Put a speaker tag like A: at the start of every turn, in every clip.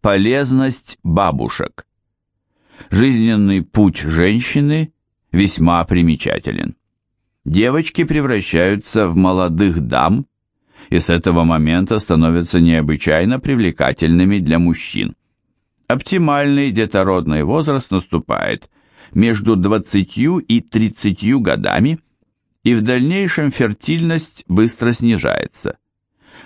A: Полезность бабушек. Жизненный путь женщины весьма примечателен. Девочки превращаются в молодых дам и с этого момента становятся необычайно привлекательными для мужчин. Оптимальный детородный возраст наступает между 20 и 30 годами, и в дальнейшем фертильность быстро снижается.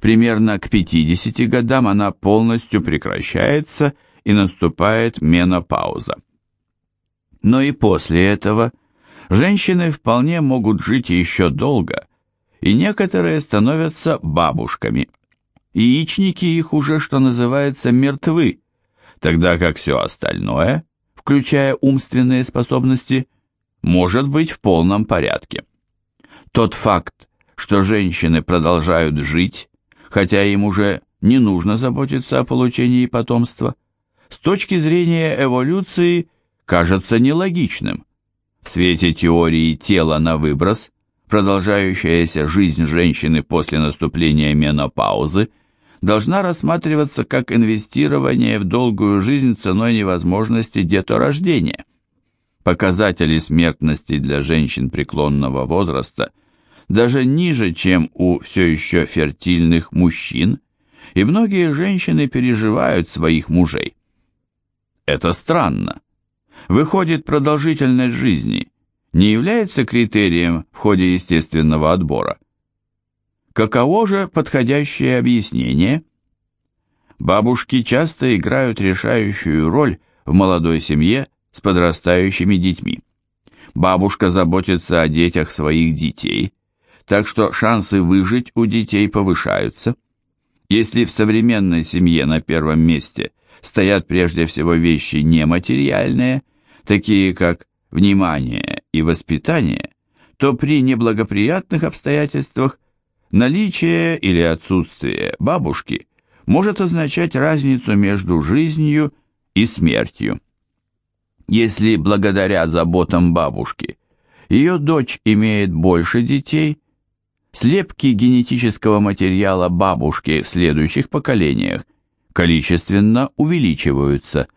A: Примерно к 50 годам она полностью прекращается и наступает менопауза. Но и после этого женщины вполне могут жить еще долго, и некоторые становятся бабушками. Яичники их уже, что называется, мертвы, тогда как все остальное, включая умственные способности, может быть в полном порядке. Тот факт, что женщины продолжают жить, хотя им уже не нужно заботиться о получении потомства, с точки зрения эволюции кажется нелогичным. В свете теории тела на выброс, продолжающаяся жизнь женщины после наступления менопаузы должна рассматриваться как инвестирование в долгую жизнь ценой невозможности деторождения. Показатели смертности для женщин преклонного возраста – даже ниже, чем у все еще фертильных мужчин, и многие женщины переживают своих мужей. Это странно. Выходит, продолжительность жизни не является критерием в ходе естественного отбора. Каково же подходящее объяснение? Бабушки часто играют решающую роль в молодой семье с подрастающими детьми. Бабушка заботится о детях своих детей – так что шансы выжить у детей повышаются. Если в современной семье на первом месте стоят прежде всего вещи нематериальные, такие как внимание и воспитание, то при неблагоприятных обстоятельствах наличие или отсутствие бабушки может означать разницу между жизнью и смертью. Если благодаря заботам бабушки ее дочь имеет больше детей, слепки генетического материала бабушки в следующих поколениях количественно увеличиваются.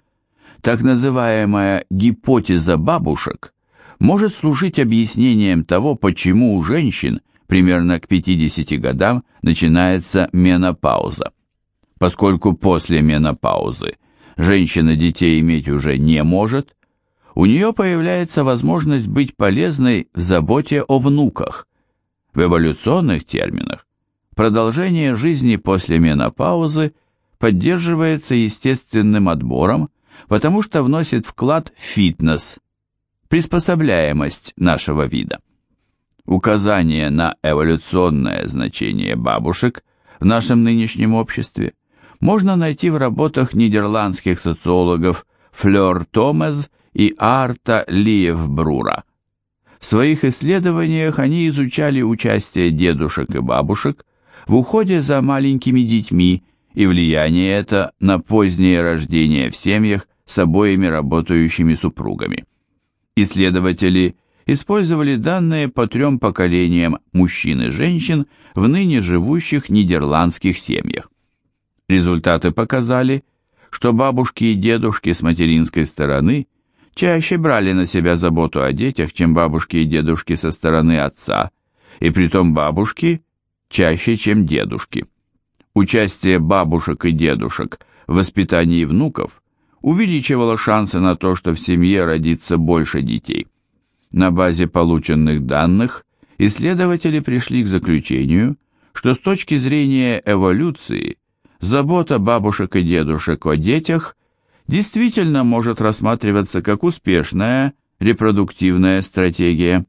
A: Так называемая гипотеза бабушек может служить объяснением того, почему у женщин примерно к 50 годам начинается менопауза. Поскольку после менопаузы женщина детей иметь уже не может, у нее появляется возможность быть полезной в заботе о внуках, в эволюционных терминах продолжение жизни после менопаузы поддерживается естественным отбором, потому что вносит вклад в фитнес, приспособляемость нашего вида. Указание на эволюционное значение бабушек в нашем нынешнем обществе можно найти в работах нидерландских социологов Флёр Томез и Арта Лиевбрура. В своих исследованиях они изучали участие дедушек и бабушек в уходе за маленькими детьми и влияние это на позднее рождение в семьях с обоими работающими супругами. Исследователи использовали данные по трем поколениям мужчин и женщин в ныне живущих нидерландских семьях. Результаты показали, что бабушки и дедушки с материнской стороны – чаще брали на себя заботу о детях, чем бабушки и дедушки со стороны отца, и притом бабушки чаще, чем дедушки. Участие бабушек и дедушек в воспитании внуков увеличивало шансы на то, что в семье родится больше детей. На базе полученных данных исследователи пришли к заключению, что с точки зрения эволюции забота бабушек и дедушек о детях действительно может рассматриваться как успешная репродуктивная стратегия.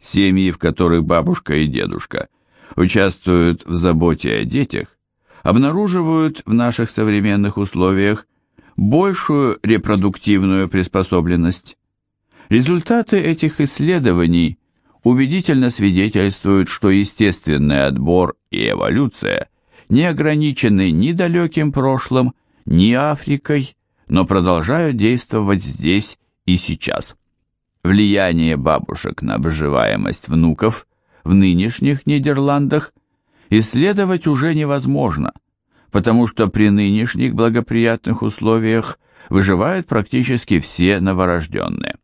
A: Семьи, в которых бабушка и дедушка участвуют в заботе о детях, обнаруживают в наших современных условиях большую репродуктивную приспособленность. Результаты этих исследований убедительно свидетельствуют, что естественный отбор и эволюция не ограничены ни далеким прошлым, ни Африкой, но продолжают действовать здесь и сейчас. Влияние бабушек на выживаемость внуков в нынешних Нидерландах исследовать уже невозможно, потому что при нынешних благоприятных условиях выживают практически все новорожденные.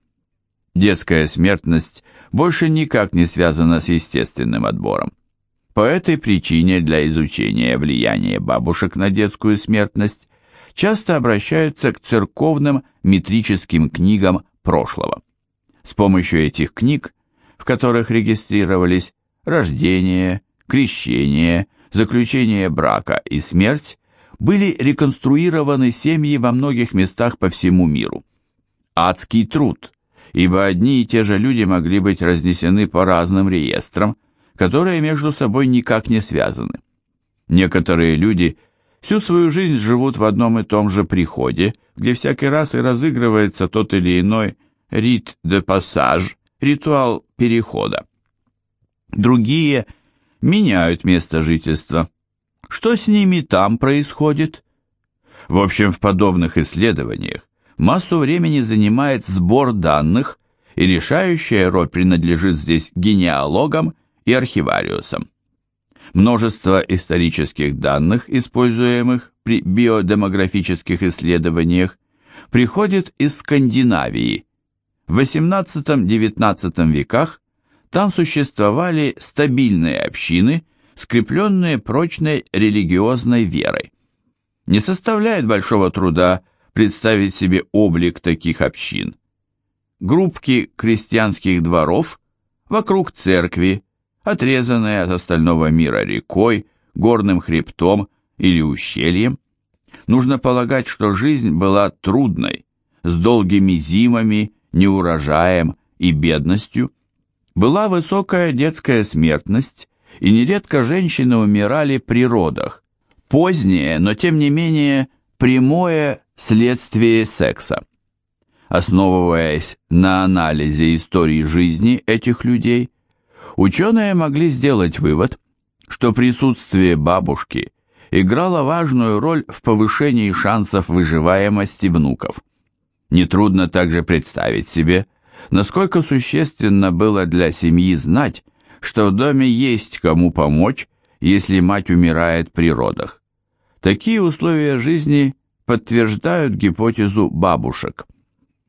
A: Детская смертность больше никак не связана с естественным отбором. По этой причине для изучения влияния бабушек на детскую смертность часто обращаются к церковным метрическим книгам прошлого. С помощью этих книг, в которых регистрировались рождение, крещение, заключение брака и смерть, были реконструированы семьи во многих местах по всему миру. Адский труд, ибо одни и те же люди могли быть разнесены по разным реестрам, которые между собой никак не связаны. Некоторые люди всю свою жизнь живут в одном и том же приходе, где всякий раз и разыгрывается тот или иной рит де пассаж, ритуал перехода. Другие меняют место жительства. Что с ними там происходит? В общем, в подобных исследованиях массу времени занимает сбор данных, и решающая роль принадлежит здесь генеалогам и архивариусам. Множество исторических данных, используемых при биодемографических исследованиях, приходит из Скандинавии. В XVIII-XIX веках там существовали стабильные общины, скрепленные прочной религиозной верой. Не составляет большого труда представить себе облик таких общин. Группки крестьянских дворов вокруг церкви, отрезанные от остального мира рекой, горным хребтом или ущельем. Нужно полагать, что жизнь была трудной, с долгими зимами, неурожаем и бедностью. Была высокая детская смертность, и нередко женщины умирали при родах. Позднее, но тем не менее прямое следствие секса. Основываясь на анализе истории жизни этих людей, ученые могли сделать вывод, что присутствие бабушки играло важную роль в повышении шансов выживаемости внуков. Нетрудно также представить себе, насколько существенно было для семьи знать, что в доме есть кому помочь, если мать умирает при родах. Такие условия жизни подтверждают гипотезу бабушек.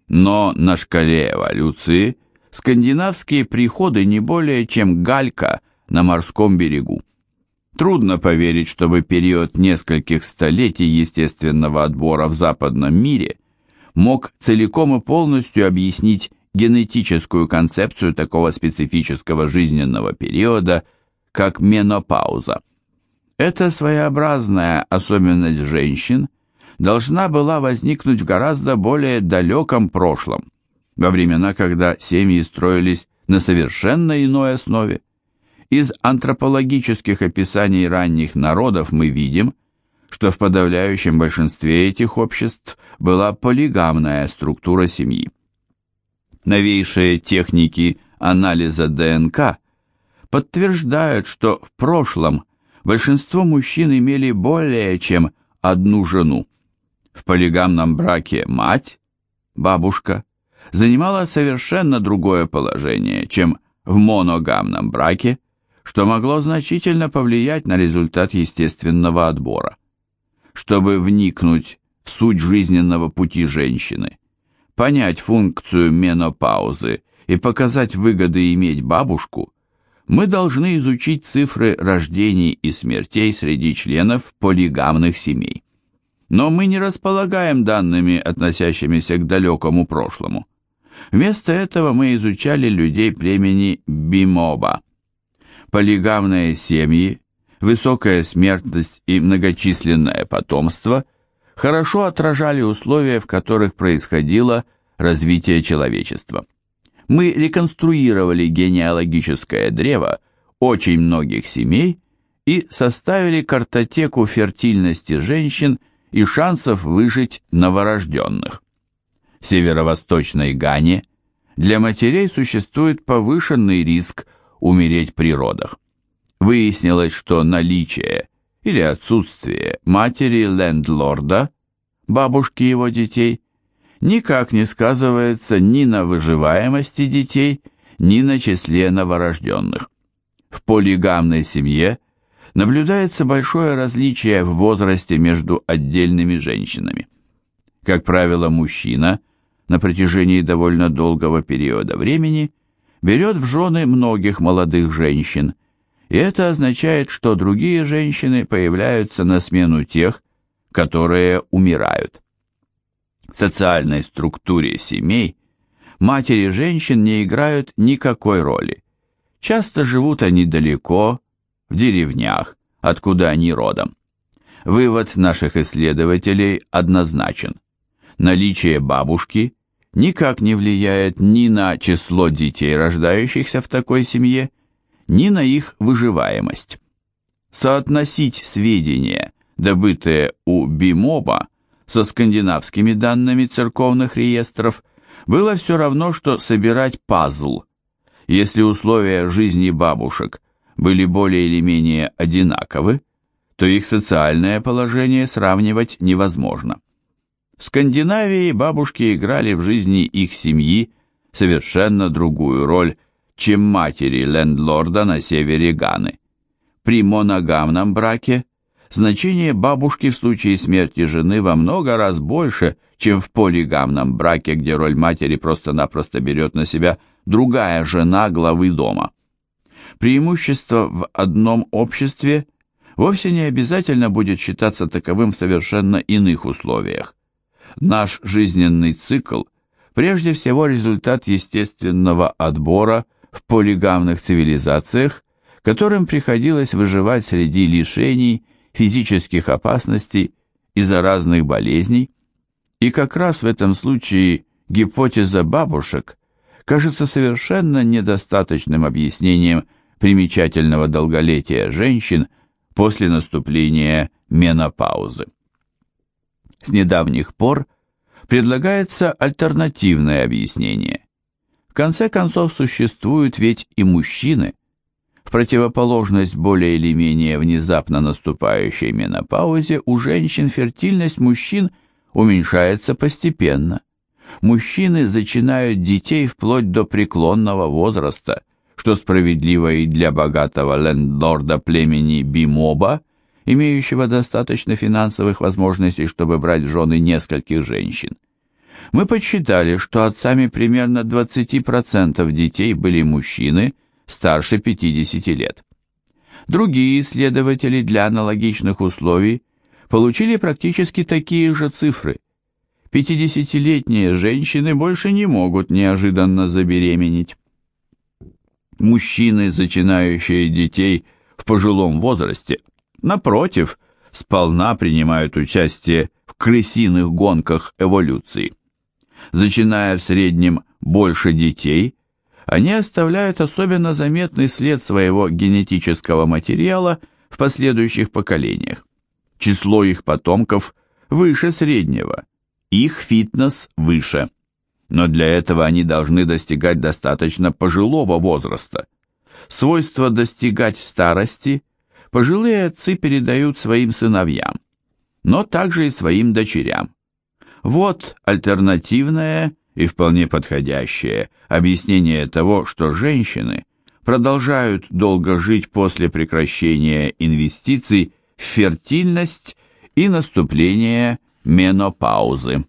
A: Но на шкале эволюции скандинавские приходы не более чем галька на морском берегу. Трудно поверить, чтобы период нескольких столетий естественного отбора в западном мире мог целиком и полностью объяснить генетическую концепцию такого специфического жизненного периода, как менопауза. Эта своеобразная особенность женщин должна была возникнуть в гораздо более далеком прошлом, во времена, когда семьи строились на совершенно иной основе. Из антропологических описаний ранних народов мы видим, что в подавляющем большинстве этих обществ была полигамная структура семьи. Новейшие техники анализа ДНК подтверждают, что в прошлом большинство мужчин имели более чем одну жену. В полигамном браке мать, бабушка, занимала совершенно другое положение, чем в моногамном браке, что могло значительно повлиять на результат естественного отбора. Чтобы вникнуть в суть жизненного пути женщины, понять функцию менопаузы и показать выгоды иметь бабушку, мы должны изучить цифры рождений и смертей среди членов полигамных семей. Но мы не располагаем данными, относящимися к далекому прошлому. Вместо этого мы изучали людей племени Бимоба. Полигамные семьи, высокая смертность и многочисленное потомство хорошо отражали условия, в которых происходило развитие человечества. Мы реконструировали генеалогическое древо очень многих семей и составили картотеку фертильности женщин и шансов выжить новорожденных. Северо-восточной Гане для матерей существует повышенный риск умереть при родах. Выяснилось, что наличие или отсутствие матери лендлорда, бабушки его детей, никак не сказывается ни на выживаемости детей, ни на числе новорожденных. В полигамной семье наблюдается большое различие в возрасте между отдельными женщинами. Как правило, мужчина на протяжении довольно долгого периода времени берет в жены многих молодых женщин, и это означает, что другие женщины появляются на смену тех, которые умирают. В социальной структуре семей матери женщин не играют никакой роли. Часто живут они далеко, в деревнях, откуда они родом. Вывод наших исследователей однозначен. Наличие бабушки никак не влияет ни на число детей, рождающихся в такой семье, ни на их выживаемость. Соотносить сведения, добытые у Бимоба, со скандинавскими данными церковных реестров, было все равно, что собирать пазл. Если условия жизни бабушек были более или менее одинаковы, то их социальное положение сравнивать невозможно. В Скандинавии бабушки играли в жизни их семьи совершенно другую роль, чем матери лендлорда на севере Ганы. При моногамном браке значение бабушки в случае смерти жены во много раз больше, чем в полигамном браке, где роль матери просто-напросто берет на себя другая жена главы дома. Преимущество в одном обществе вовсе не обязательно будет считаться таковым в совершенно иных условиях. Наш жизненный цикл прежде всего результат естественного отбора в полигамных цивилизациях, которым приходилось выживать среди лишений, физических опасностей и заразных болезней, и как раз в этом случае гипотеза бабушек кажется совершенно недостаточным объяснением примечательного долголетия женщин после наступления менопаузы. С недавних пор предлагается альтернативное объяснение. В конце концов существуют ведь и мужчины. В противоположность более или менее внезапно наступающей менопаузе у женщин фертильность мужчин уменьшается постепенно. Мужчины зачинают детей вплоть до преклонного возраста, что справедливо и для богатого лендлорда племени Бимоба, имеющего достаточно финансовых возможностей, чтобы брать в жены нескольких женщин. Мы подсчитали, что отцами примерно 20% детей были мужчины старше 50 лет. Другие исследователи для аналогичных условий получили практически такие же цифры. 50-летние женщины больше не могут неожиданно забеременеть. Мужчины, зачинающие детей в пожилом возрасте, напротив, сполна принимают участие в крысиных гонках эволюции зачиная в среднем больше детей, они оставляют особенно заметный след своего генетического материала в последующих поколениях. Число их потомков выше среднего, их фитнес выше. Но для этого они должны достигать достаточно пожилого возраста. Свойство достигать старости пожилые отцы передают своим сыновьям, но также и своим дочерям. Вот альтернативное и вполне подходящее объяснение того, что женщины продолжают долго жить после прекращения инвестиций в фертильность и наступления менопаузы.